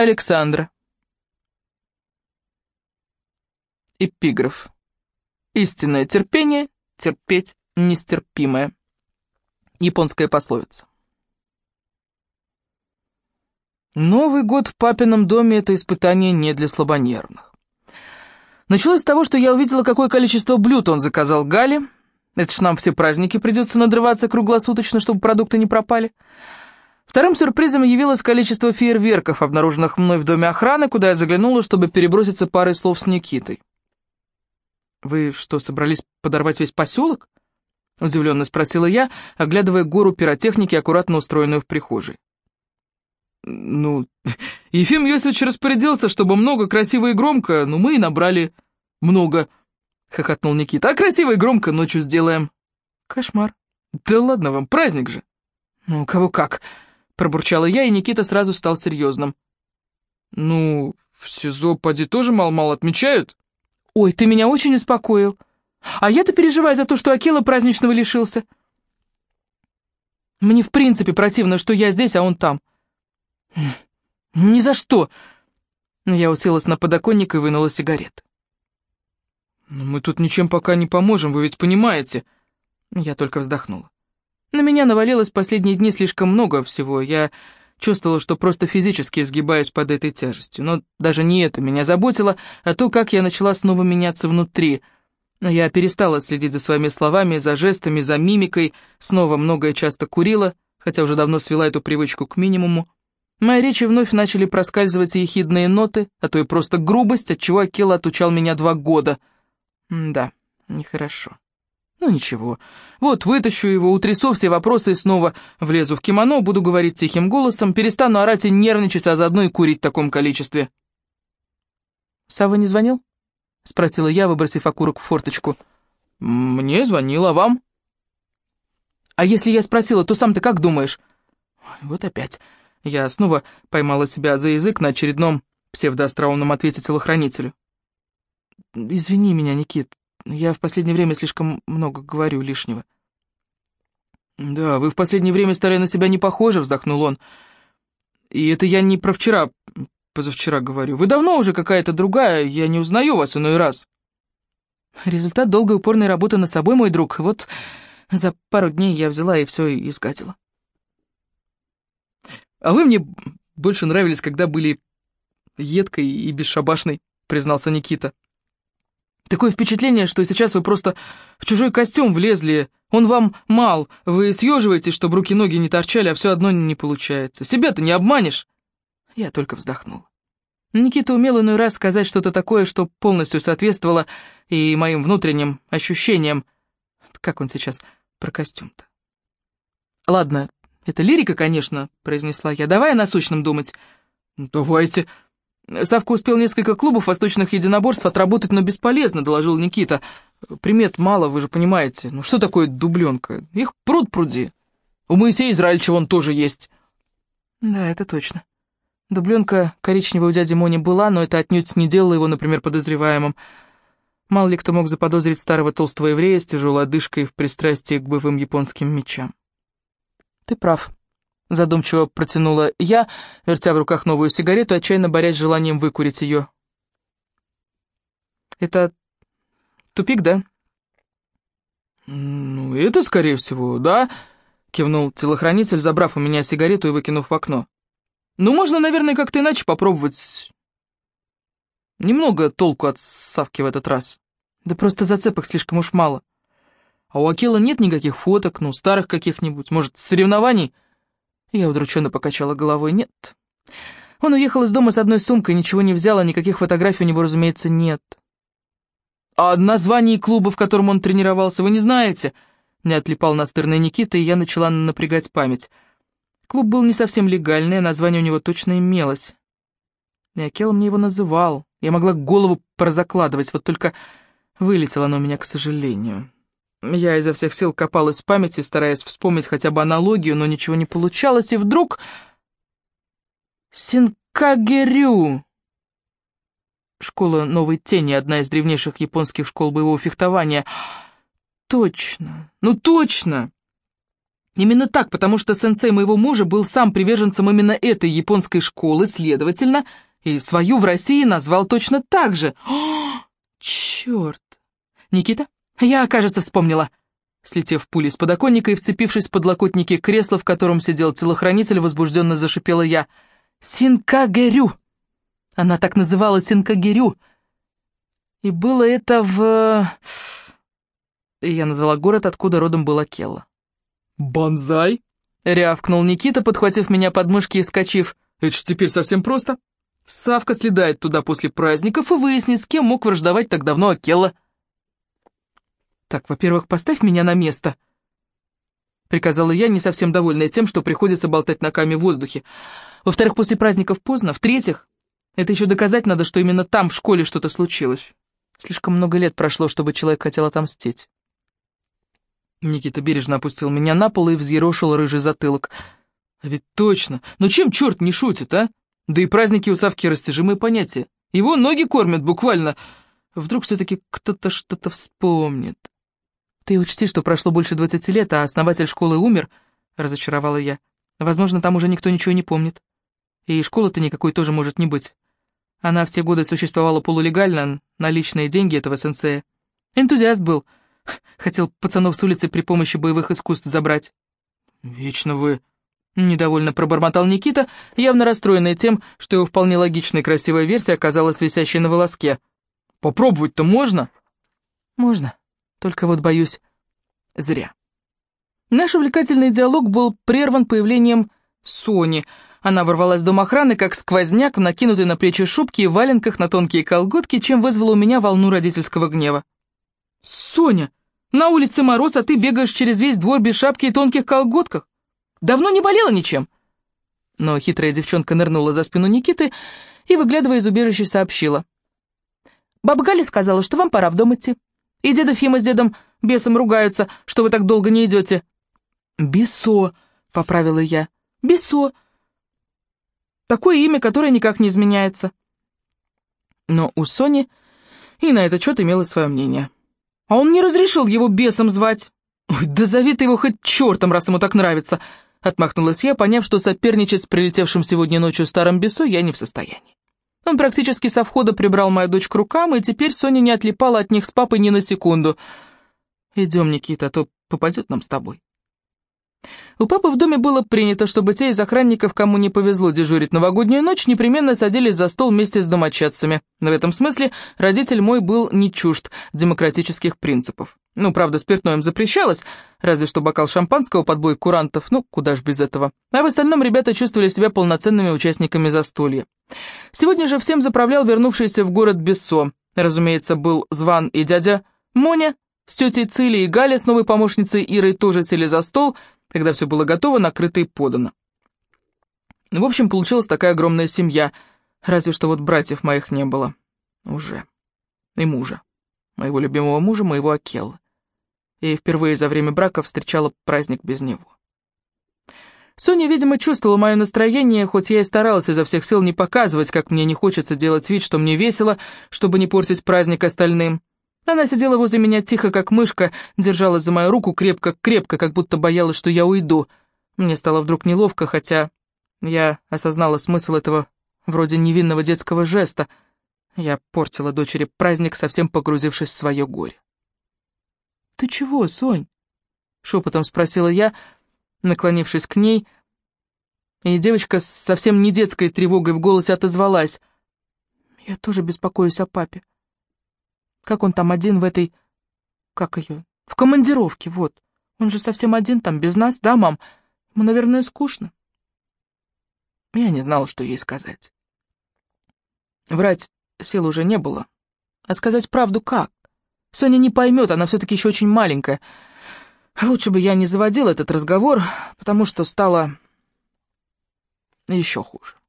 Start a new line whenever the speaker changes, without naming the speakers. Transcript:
Александра. Эпиграф. Истинное терпение, терпеть нестерпимое. Японская пословица. Новый год в папином доме — это испытание не для слабонервных. Началось с того, что я увидела, какое количество блюд он заказал Гале. Это ж нам все праздники придется надрываться круглосуточно, чтобы продукты не пропали. Вторым сюрпризом явилось количество фейерверков, обнаруженных мной в доме охраны, куда я заглянула, чтобы переброситься парой слов с Никитой. «Вы что, собрались подорвать весь поселок?» — удивленно спросила я, оглядывая гору пиротехники, аккуратно устроенную в прихожей. «Ну, Ефим Йосифович распорядился, чтобы много, красиво и громко, но мы и набрали много», — хохотнул Никита. «А красиво и громко ночью сделаем». «Кошмар». «Да ладно вам, праздник же». «Ну, кого как», — пробурчала я, и Никита сразу стал серьезным. «Ну, в СИЗО поди тоже мал-мал отмечают». «Ой, ты меня очень успокоил. А я-то переживаю за то, что Акела праздничного лишился. Мне в принципе противно, что я здесь, а он там. Ни за что!» Я уселась на подоконник и вынула сигарет. «Но мы тут ничем пока не поможем, вы ведь понимаете?» Я только вздохнула. На меня навалилось последние дни слишком много всего. Я чувствовала, что просто физически сгибаюсь под этой тяжестью. Но даже не это меня заботило, а то, как я начала снова меняться внутри. Я перестала следить за своими словами, за жестами, за мимикой, снова многое часто курила, хотя уже давно свела эту привычку к минимуму. Мои речи вновь начали проскальзывать ехидные ноты, а то и просто грубость, отчего Акела отучал меня два года. М да, нехорошо. Ну ничего, вот вытащу его, утрясу все вопросы и снова влезу в кимоно, буду говорить тихим голосом, перестану орать и нервничать, а заодно и курить в таком количестве. «Сава не звонил?» — спросила я, выбросив окурок в форточку. «Мне звонил, а вам?» «А если я спросила, то сам ты как думаешь?» «Вот опять...» Я снова поймала себя за язык на очередном псевдоостроумном ответе телохранителю. «Извини меня, Никит, я в последнее время слишком много говорю лишнего». «Да, вы в последнее время стали на себя не похожи», — вздохнул он. «И это я не про вчера, позавчера говорю. Вы давно уже какая-то другая, я не узнаю вас иной раз». «Результат долгой упорной работы над собой, мой друг. Вот за пару дней я взяла и все изгадила». А вы мне больше нравились, когда были едкой и бесшабашной, признался Никита. Такое впечатление, что сейчас вы просто в чужой костюм влезли. Он вам мал, вы съеживаетесь, чтобы руки-ноги не торчали, а все одно не получается. Себя-то не обманешь. Я только вздохнул. Никита умел иной раз сказать что-то такое, что полностью соответствовало и моим внутренним ощущениям. Как он сейчас про костюм-то? Ладно, «Это лирика, конечно», — произнесла я. «Давай о насущном думать». «Давайте». Савка успел несколько клубов восточных единоборств отработать, но бесполезно, доложил Никита. Примет мало, вы же понимаете. Ну что такое дубленка? Их пруд пруди. У Моисея Израильча он тоже есть. Да, это точно. Дубленка коричневая у дяди Мони была, но это отнюдь не делало его, например, подозреваемым. Мало ли кто мог заподозрить старого толстого еврея с тяжелой одышкой в пристрастии к боевым японским мечам. «Ты прав», — задумчиво протянула я, вертя в руках новую сигарету, отчаянно борясь с желанием выкурить ее. «Это тупик, да?» «Ну, это, скорее всего, да», — кивнул телохранитель, забрав у меня сигарету и выкинув в окно. «Ну, можно, наверное, как-то иначе попробовать. Немного толку от Савки в этот раз. Да просто зацепок слишком уж мало». А у Акела нет никаких фоток, ну, старых каких-нибудь, может, соревнований? Я удрученно покачала головой. Нет. Он уехал из дома с одной сумкой, ничего не взял, а никаких фотографий у него, разумеется, нет. А название клуба, в котором он тренировался, вы не знаете? Не отлипал настырный Никита, и я начала напрягать память. Клуб был не совсем легальный, а название у него точно имелось. И Акел мне его называл. Я могла голову прозакладывать, вот только вылетело оно у меня, к сожалению. Я изо всех сил копалась в памяти, стараясь вспомнить хотя бы аналогию, но ничего не получалось, и вдруг... Синкагерю! Школа Новой Тени, одна из древнейших японских школ боевого фехтования. Точно, ну точно! Именно так, потому что сенсей моего мужа был сам приверженцем именно этой японской школы, следовательно, и свою в России назвал точно так же. О, черт! Никита, я, кажется, вспомнила. Слетев пулей с подоконника и вцепившись в подлокотники кресла, в котором сидел телохранитель, возбужденно зашипела я. «Синкагерю!» Она так называла Синкагерю. И было это в... Я назвала город, откуда родом была Келла.
«Бонзай?»
— рявкнул Никита, подхватив меня под мышки и вскочив.
«Это ж теперь совсем просто.
Савка следает туда после праздников и выяснит, с кем мог враждовать так давно Акелла». «Так, во-первых, поставь меня на место», — приказала я, не совсем довольная тем, что приходится болтать ногами в воздухе. «Во-вторых, после праздников поздно. В-третьих, это еще доказать надо, что именно там, в школе, что-то случилось. Слишком много лет прошло, чтобы человек хотел отомстить». Никита бережно опустил меня на пол и взъерошил рыжий затылок. А ведь точно. Но чем черт не шутит, а? Да и праздники у Савки растяжимые понятия. Его ноги кормят буквально. Вдруг все-таки кто-то что-то вспомнит. Ты учти, что прошло больше двадцати лет, а основатель школы умер, разочаровала я. Возможно, там уже никто ничего не помнит. И школы-то никакой тоже может не быть. Она в те годы существовала полулегально, на личные деньги этого сенсея. Энтузиаст был — Хотел пацанов с улицы при помощи боевых искусств забрать.
«Вечно вы...»
Недовольно пробормотал Никита, явно расстроенный тем, что его вполне логичная и красивая версия оказалась висящей на волоске.
«Попробовать-то можно?»
«Можно. Только вот, боюсь, зря». Наш увлекательный диалог был прерван появлением Сони. Она ворвалась в дом охраны, как сквозняк, накинутый на плечи шубки и валенках на тонкие колготки, чем вызвало у меня волну родительского гнева. «Соня, на улице мороз, а ты бегаешь через весь двор без шапки и тонких колготках. Давно не болела ничем?» Но хитрая девчонка нырнула за спину Никиты и, выглядывая из убежища, сообщила. «Баба Галя сказала, что вам пора в дом идти. И деда Фима с дедом бесом ругаются, что вы так долго не идете». «Бесо», — поправила я. «Бесо. Такое имя, которое никак не изменяется». Но у Сони и на этот счет имелось свое мнение. А он не разрешил его бесом звать. Ой, да зови ты его хоть чертом, раз ему так нравится. Отмахнулась я, поняв, что соперничать с прилетевшим сегодня ночью старым бесо я не в состоянии. Он практически со входа прибрал мою дочь к рукам, и теперь Соня не отлипала от них с папой ни на секунду. «Идем, Никита, а то попадет нам с тобой». У папы в доме было принято, чтобы те из охранников, кому не повезло дежурить новогоднюю ночь, непременно садились за стол вместе с домочадцами. В этом смысле родитель мой был не чужд демократических принципов. Ну, правда, спиртное им запрещалось, разве что бокал шампанского под бой курантов, ну, куда ж без этого. А в остальном ребята чувствовали себя полноценными участниками застолья. Сегодня же всем заправлял вернувшийся в город Бессо. Разумеется, был Зван и дядя Моня, с тетей Цили и Галя с новой помощницей Ирой тоже сели за стол – когда все было готово, накрыто и подано. В общем, получилась такая огромная семья, разве что вот братьев моих не было. Уже. И мужа. Моего любимого мужа, моего Акелла. И впервые за время брака встречала праздник без него. Соня, видимо, чувствовала мое настроение, хоть я и старалась изо всех сил не показывать, как мне не хочется делать вид, что мне весело, чтобы не портить праздник остальным. Она сидела возле меня тихо, как мышка, держалась за мою руку крепко-крепко, как будто боялась, что я уйду. Мне стало вдруг неловко, хотя я осознала смысл этого вроде невинного детского жеста. Я портила дочери праздник, совсем погрузившись в свое горе. «Ты чего, Сонь?» — шепотом спросила я, наклонившись к ней, и девочка с совсем не детской тревогой в голосе отозвалась. «Я тоже беспокоюсь о папе. Как он там один в этой... Как ее? В командировке, вот. Он же совсем один там, без нас, да, мам? Ему, наверное, скучно. Я не знала, что ей сказать. Врать сил уже не было. А сказать правду как? Соня не поймет, она все-таки еще очень маленькая. Лучше бы я не заводил этот разговор, потому что стало еще хуже.